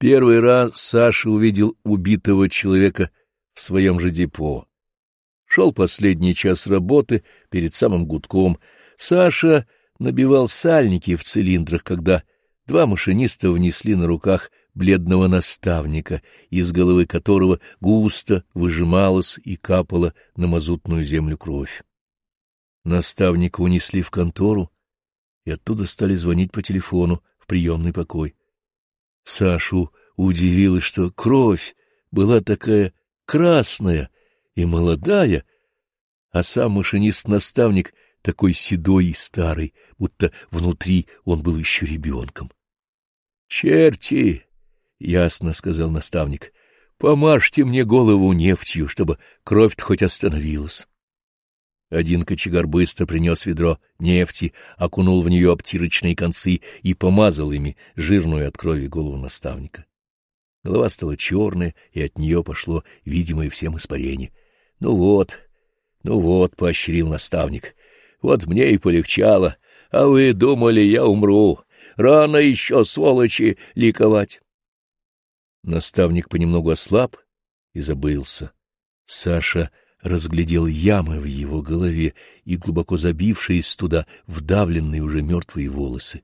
Первый раз Саша увидел убитого человека в своем же депо. Шел последний час работы перед самым гудком. Саша набивал сальники в цилиндрах, когда два машиниста внесли на руках бледного наставника, из головы которого густо выжималась и капала на мазутную землю кровь. Наставника унесли в контору, и оттуда стали звонить по телефону в приемный покой. Сашу удивило, что кровь была такая красная и молодая, а сам машинист-наставник такой седой и старый, будто внутри он был еще ребенком. — Черти! — ясно сказал наставник. — Помажьте мне голову нефтью, чтобы кровь-то хоть остановилась. Один кочегар быстро принес ведро нефти, окунул в нее обтирочные концы и помазал ими жирную от крови голову наставника. Голова стала черная, и от нее пошло видимое всем испарение. — Ну вот, ну вот, — поощрил наставник, — вот мне и полегчало, а вы думали, я умру. Рано еще, сволочи, ликовать. Наставник понемногу ослаб и забылся. Саша разглядел ямы в его голове и глубоко забившиеся туда вдавленные уже мертвые волосы.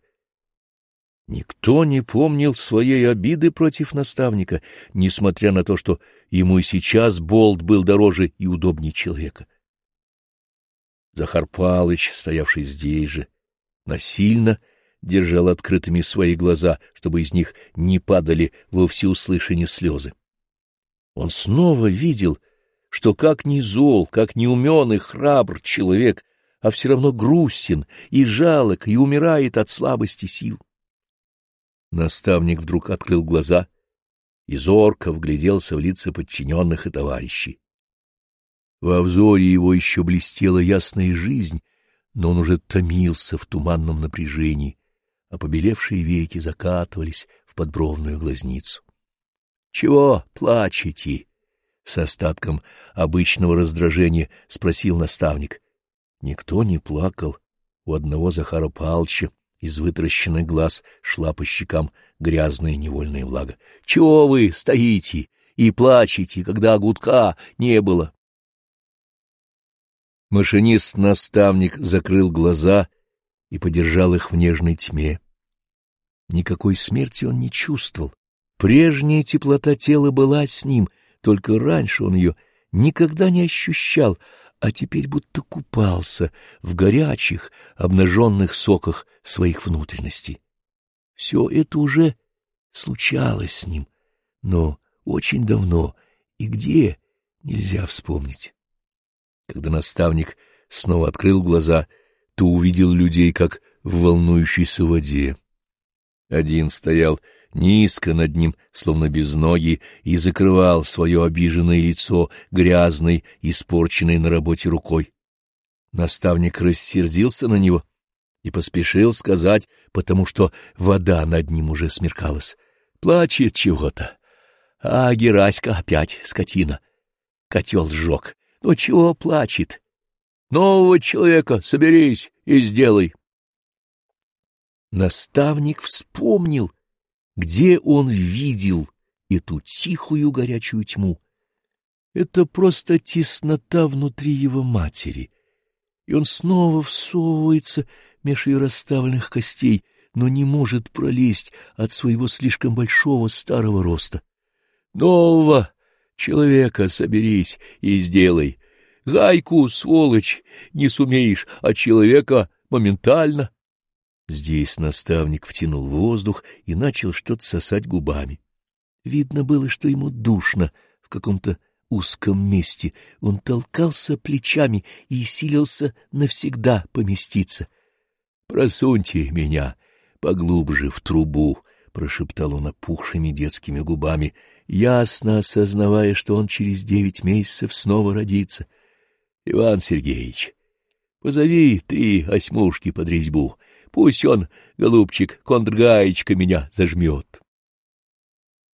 Никто не помнил своей обиды против наставника, несмотря на то, что ему и сейчас болт был дороже и удобнее человека. Захар Палыч, стоявший здесь же, насильно держал открытыми свои глаза, чтобы из них не падали во всеуслышание слезы. Он снова видел что как ни зол, как ни умен и храбр человек, а все равно грустен и жалок, и умирает от слабости сил. Наставник вдруг открыл глаза и зорко вгляделся в лица подчиненных и товарищей. Во взоре его еще блестела ясная жизнь, но он уже томился в туманном напряжении, а побелевшие веки закатывались в подбровную глазницу. — Чего плачете? С остатком обычного раздражения спросил наставник. Никто не плакал. У одного Захара Палча из вытращенных глаз шла по щекам грязная невольная влага. — Чего вы стоите и плачете, когда гудка не было? Машинист-наставник закрыл глаза и подержал их в нежной тьме. Никакой смерти он не чувствовал. Прежняя теплота тела была с ним — только раньше он ее никогда не ощущал, а теперь будто купался в горячих, обнаженных соках своих внутренностей. Все это уже случалось с ним, но очень давно и где нельзя вспомнить. Когда наставник снова открыл глаза, то увидел людей, как в волнующейся воде. Один стоял низко над ним, словно без ноги, и закрывал свое обиженное лицо грязной, испорченной на работе рукой. Наставник рассердился на него и поспешил сказать, потому что вода над ним уже смеркалась. Плачет чего-то. А Гераська опять скотина. Котел сжег. Ну чего плачет? Нового человека соберись и сделай. Наставник вспомнил, где он видел эту тихую горячую тьму. Это просто теснота внутри его матери, и он снова всовывается меж ее расставленных костей, но не может пролезть от своего слишком большого старого роста. Нового человека соберись и сделай. Гайку, сволочь, не сумеешь, а человека моментально. Здесь наставник втянул воздух и начал что-то сосать губами. Видно было, что ему душно в каком-то узком месте. Он толкался плечами и силился навсегда поместиться. — Просуньте меня поглубже в трубу, — прошептал он опухшими детскими губами, ясно осознавая, что он через девять месяцев снова родится. — Иван Сергеевич, позови три осьмушки под резьбу — Пусть он, голубчик, контргаечка меня зажмет.